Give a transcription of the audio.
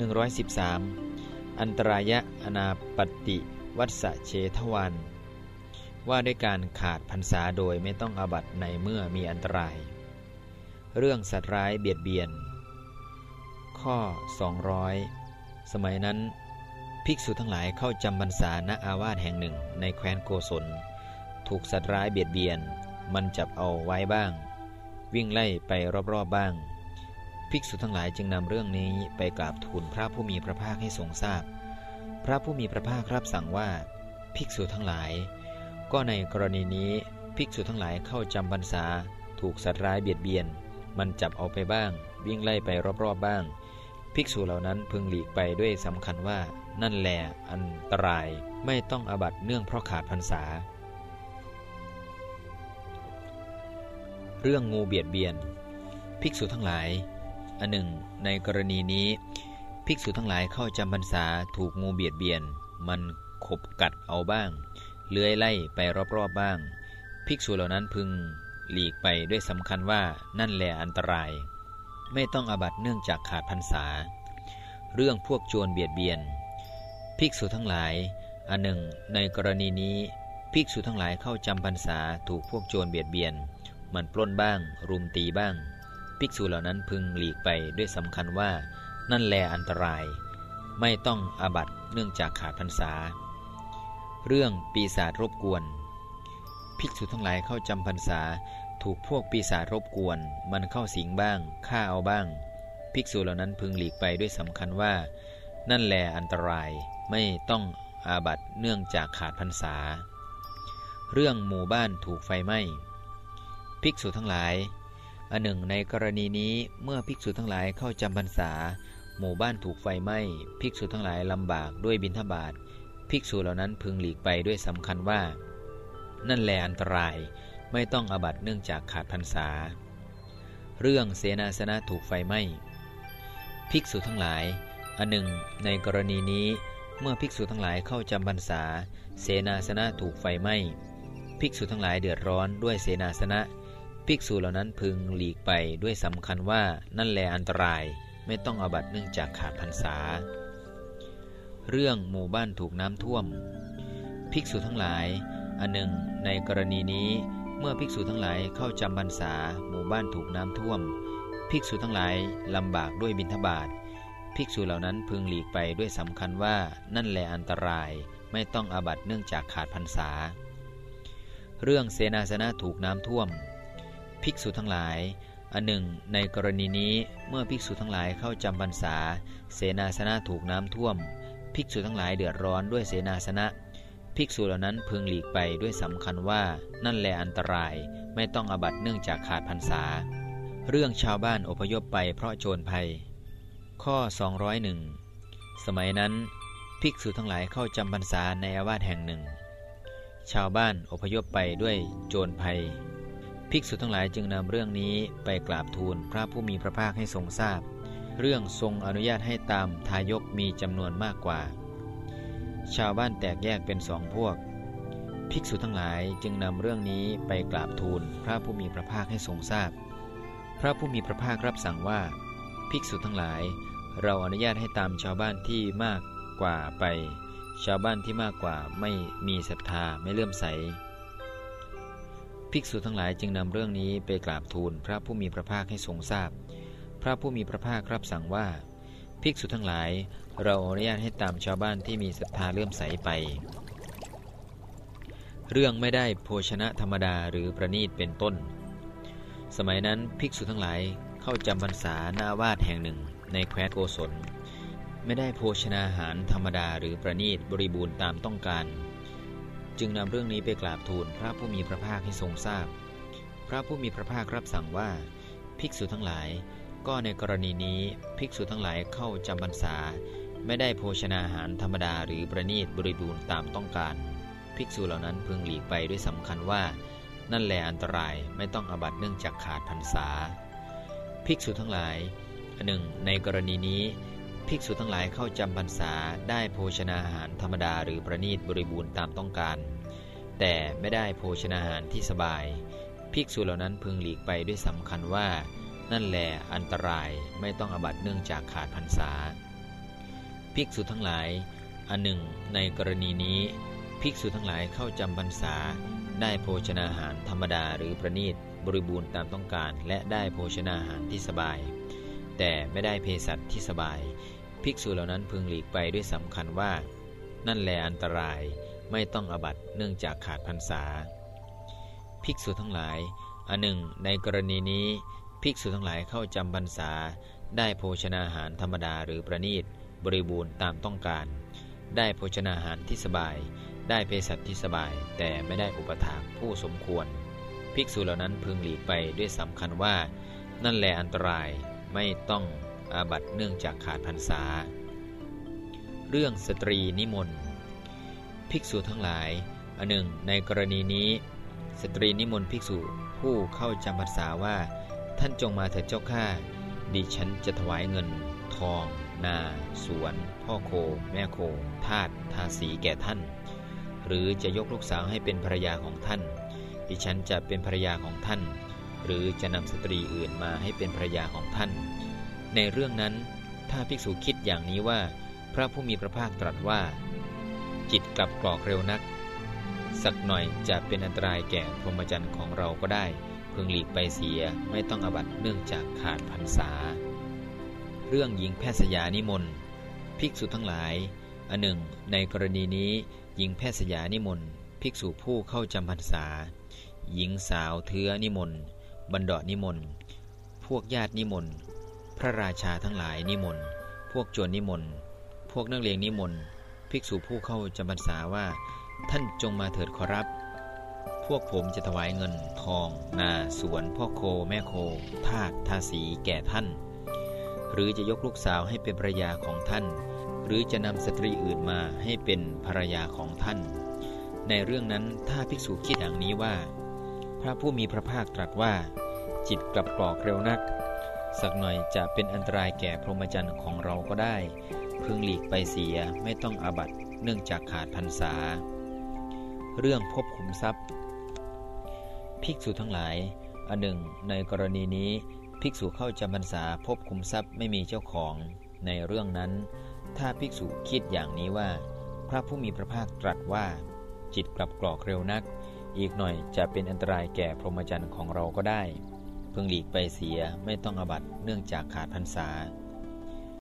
113 อันตรายะอนาปติวัสเชทวัน ว่าด้วยการขาดพรรษาโดยไม่ต้องอาบัตในเมื่อมีอันตราย เรื่องสัตว์ร้ายเบียดเบียน ข้อ 200 สมัยนั้น ภิกษุทั้งหลายเข้าจำพรรษาณอาวาสแห่งหนึ่งในแคว้นโกศล ถูกสัตว์ร้ายเบียดเบียน มันจับเอาไว้บ้าง วิ่งไล่ไปรอบๆบ้าง ภิกษุทั้งหลายจึงนำเรื่องนี้ไปกราบทูลพระผู้มีพระภาคให้ทรงทราบพพระผู้มีพระภาครับสั่งว่า ภิกษุทั้งหลาย ก็ในกรณีนี้ภิกษุทั้งหลายเข้าจำพรรษา ถูกสัตว์ร้ายเบียดเบียน มันจับเอาไปบ้าง วิ่งไล่ไปรอบๆบบ้าง ภิกษุเหล่านั้นพึงหลีกไปด้วยสำคัญว่านั่นแหละอันตรายไม่ต้องอบัตเนื่องเพราะขาดพรรษา เรื่องงูเบียดเบียน ภิกษุทั้งหลาย อันหนึ่ง ในกรณีนี้ ภิกษุทั้งหลายเข้าจำพรรษาถูกงูเบียดเบียน มันขบกัดเอาบ้าง เลื้อยไล่ไปรอบๆบ้าง ภิกษุเหล่านั้นพึงหลีกไปด้วยสำคัญว่านั่นแหละอันตราย ไม่ต้องอาบัตเนื่องจากขาดพรรษา เรื่องพวกโจรเบียดเบียน ภิกษุทั้งหลาย อันหนึ่ง ในกรณีนี้ ภิกษุทั้งหลายเข้าจำพรรษาถูกพวกโจรเบียดเบียน มันปล้นบ้าง รุมตีบ้าง ภิกษุเหล่านั้นพึงหลีกไปด้วยสำคัญว่า นั่นแลอันตราย ไม่ต้องอาบัตเนื่องจากขาดพรรษา เรื่องปีศาจรบกวน ภิกษุทั้งหลายเข้าจำพรรษาถูกพวกปีศาจรบกวน มันเข้าสิงบ้างฆ่าเอาบ้าง ภิกษุเหล่านั้นพึงหลีกไปด้วยสำคัญว่า นั่นแลอันตรายไม่ต้องอาบัตเนื่องจากขาดพรรษา เรื่องหมู่บ้านถูกไฟไหม้ภิกษุทั้งหลาย อันหนึ่งในกรณีนี้เมื่อภิกษุทั้งหลายเข้าจำพรรษา หมู่บ้านถูกไฟไหม้ภิกษุทั้งหลายลำบากด้วยบิณฑบาตภิกษุเหล่านั้นพึงหลีกไปด้วยสำคัญว่า นั่นแหลอันตรายไม่ต้องอบัตเนื่องจากขาดพรรษา เรื่องเสนาสนะถูกไฟไหม้ภิกษุทั้งหลาย อันหนึ่ง ในกรณีนี้ เมื่อภิกษุทั้งหลายเข้าจำพรรษา เสนาสนะถูกไฟไหม้ภิกษุทั้งหลายเดือดร้อนด้วยเสนาสนะ ภิกษุเหล่านั้นพึงหลีกไปด้วยสำคัญว่านั่นแลอันตรายไม่ต้องอบัตเนื่องจากขาดพรรษา เรื่องหมู่บ้านถูกน้ำท่วม ภิกษุทั้งหลาย อันหนึ่ง ในกรณีนี้เมื่อภิกษุทั้งหลายเข้าจำพรรษาหมู่บ้านถูกน้ำท่วม ภิกษุทั้งหลายลำบากด้วยบิณฑบาตภิกษุเหล่านั้นพึงหลีกไปด้วยสำคัญว่านั่นแลอันตรายไม่ต้องอาบัตเนื่องจากขาดพรรษา เรื่องเสนาสนะถูกน้ำท่วม ภิกษุทั้งหลาย อันหนึ่ง ในกรณีนี้เมื่อภิกษุทั้งหลายเข้าจำพรรษา เสนาสนะถูกน้ำท่วม ภิกษุทั้งหลายเดือดร้อนด้วยเสนาสนะ ภิกษุเหล่านั้นพึงหลีกไปด้วยสำคัญว่านั่นแหละอันตรายไม่ต้องอบัตเนื่องจากขาดพรรษา เรื่องชาวบ้านอพยพไปเพราะโจรภัย ข้อ 201 สมัยนั้น ภิกษุทั้งหลายเข้าจำพรรษาในอาวาสแห่งหนึ่ง ชาวบ้านอพยพไปด้วยโจรภัย ภิกษุทั้งหลายจึงนำเรื่องนี้ไปกราบทูลพระผู้มีพระภาคให้ทรงทราบ เรื่องทรงอนุญาตให้ตามทายกมีจำนวนมากกว่า ชาวบ้านแตกแยกเป็นสองพวก ภิกษุทั้งหลายจึงนำเรื่องนี้ไปกราบทูลพระผู้มีพระภาคให้ทรงทราบ พระผู้มีพระภาครับสั่งว่า ภิกษุทั้งหลาย เราอนุญาตให้ตามชาวบ้านที่มากกว่าไป ชาวบ้านที่มากกว่าไม่มีศรัทธาไม่เลื่อมใส ภิกษุทั้งหลายจึงนำเรื่องนี้ไปกราบทูลพระผู้มีพระภาคให้ทรงทราบพพระผู้มีพระภาครับสั่งว่า ภิกษุทั้งหลาย เราอนุญาตให้ตามชาวบ้านที่มีศรัทธาเลื่อมใสไป เรื่องไม่ได้โภชนะธรรมดาหรือประนีตเป็นต้น สมัยนั้นภิกษุทั้งหลายเข้าจำพรรษาหน้าวาดแห่งหนึ่งในแคว้นโกศล ไม่ได้โภชนาหารธรรมดาหรือประนีตบริบูรณ์ตามต้องการ จึงนำเรื่องนี้ไปกราบทูลพระผู้มีพระภาคให้ทรงทราบพพระผู้มีพระภาครับสั่งว่า ภิกษุทั้งหลาย ก็ในกรณีนี้ภิกษุทั้งหลายเข้าจำพรรษา ไม่ได้โภชนาหารธรรมดาหรือประณีตบริบูรณ์ตามต้องการ ภิกษุเหล่านั้นพึงหลีกไปด้วยสำคัญว่า นั่นแหละอันตรายไม่ต้องอบัตเนื่องจากขาดพรรษา ภิกษุทั้งหลายหนึ่งในกรณีนี้ ภิกษุทั้งหลายเข้าจำพรรษาได้โภชนาอาหารธรรมดาหรือประณีตบริบูรณ์ตามต้องการ แต่ไม่ได้โภชนาอาหารที่สบาย ภิกษุเหล่านั้นพึงหลีกไปด้วยสำคัญว่า นั่นแหละอันตรายไม่ต้องอบัตเนื่องจากขาดพรรษา ภิกษุทั้งหลาย อันหนึ่ง ในกรณีนี้ ภิกษุทั้งหลายเข้าจำพรรษา ได้โภชนาหารธรรมดาหรือประณีตบริบูรณ์ตามต้องการ และได้โภชนาหารที่สบายแต่ไม่ได้เภสัชที่สบาย ภิกษุเหล่านั้นพึงหลีกไปด้วยสำคัญว่า นั่นแลอันตรายไม่ต้องอบัตเนื่องจากขาดพรรษา ภิกษุทั้งหลายอันหนึ่ง ในกรณีนี้ ภิกษุทั้งหลายเข้าจำพรรษา ได้โภชนาหารธรรมดาหรือประณีต บริบูรณ์ตามต้องการ ได้โภชนาหารที่สบาย ได้เภสัชที่สบาย แต่ไม่ได้อุปถากผู้สมควร ภิกษุเหล่านั้นพึงหลีกไปด้วยสำคัญว่า นั่นแหลอันตรายไม่ต้อง อาบัติเนื่องจากขาดพรรษา เรื่องสตรีนิมนต์ ภิกษุทั้งหลาย อันหนึ่ง ในกรณีนี้ สตรีนิมนต์ภิกษุผู้เข้าจำพรรษาว่า ท่านจงมาเถิดเจ้าข้า ดิฉันจะถวายเงิน ทอง นา สวน พ่อโค แม่โค ทาสทาสีแก่ท่าน หรือจะยกลูกสาวให้เป็นภรรยาของท่าน ดิฉันจะเป็นภรรยาของท่าน หรือจะนำสตรีอื่นมาให้เป็นภรรยาของท่าน ในเรื่องนั้น ถ้าภิกษุคิดอย่างนี้ว่า พระผู้มีพระภาคตรัสว่า จิตกลับกรอกเร็วนัก สักหน่อยจะเป็นอันตรายแก่พรหมจรรย์ของเราก็ได้พึงหลีกไปเสียไม่ต้องอบัตเนื่องจากขาดพรรษา เรื่องหญิงแพทย์สยานิมนต์ภิกษุทั้งหลายอันหนึ่ง ในกรณีนี้หญิงแพทย์สยานิมนต์ภิกษุผู้เข้าจำพรรษา หญิงสาวเทือนิมนต์บันดานิมนต์พวกญาตินิมนต์ พระราชาทั้งหลายนิมนต์ พวกโจรนิมนต์ พวกนักเลงนิมนต์ ภิกษุผู้เข้าจำพรรษาว่า ท่านจงมาเถิดขอรับ พวกผมจะถวายเงินทอง นาสวนพ่อโคแม่โค ทาสทาสีแก่ท่าน หรือจะยกลูกสาวให้เป็นภรรยาของท่าน หรือจะนำสตรีอื่นมาให้เป็นภรรยาของท่าน ในเรื่องนั้นถ้าภิกษุคิดอย่างนี้ว่า พระผู้มีพระภาคตรัสว่า จิตกลับกรอกเร็วนัก สักหน่อยจะเป็นอันตรายแก่พรหมจรรย์ของเราก็ได้พึงหลีกไปเสียไม่ต้องอาบัตเนื่องจากขาดพรรษา เรื่องพบขุมทรัพย์ ภิกษุทั้งหลาย อันหนึ่ง ในกรณีนี้ภิกษุเข้าจำพรรษาพบขุมทรัพย์ไม่มีเจ้าของในเรื่องนั้น ถ้าภิกษุคิดอย่างนี้ว่า พระผู้มีพระภาคตรัสว่า จิตกลับกรอกเร็วนัก อีกหน่อยจะเป็นอันตรายแก่พรหมจรรย์ของเราก็ได้ พึงหลีกไปเสียไม่ต้องอบัตเนื่องจากขาดพรรษา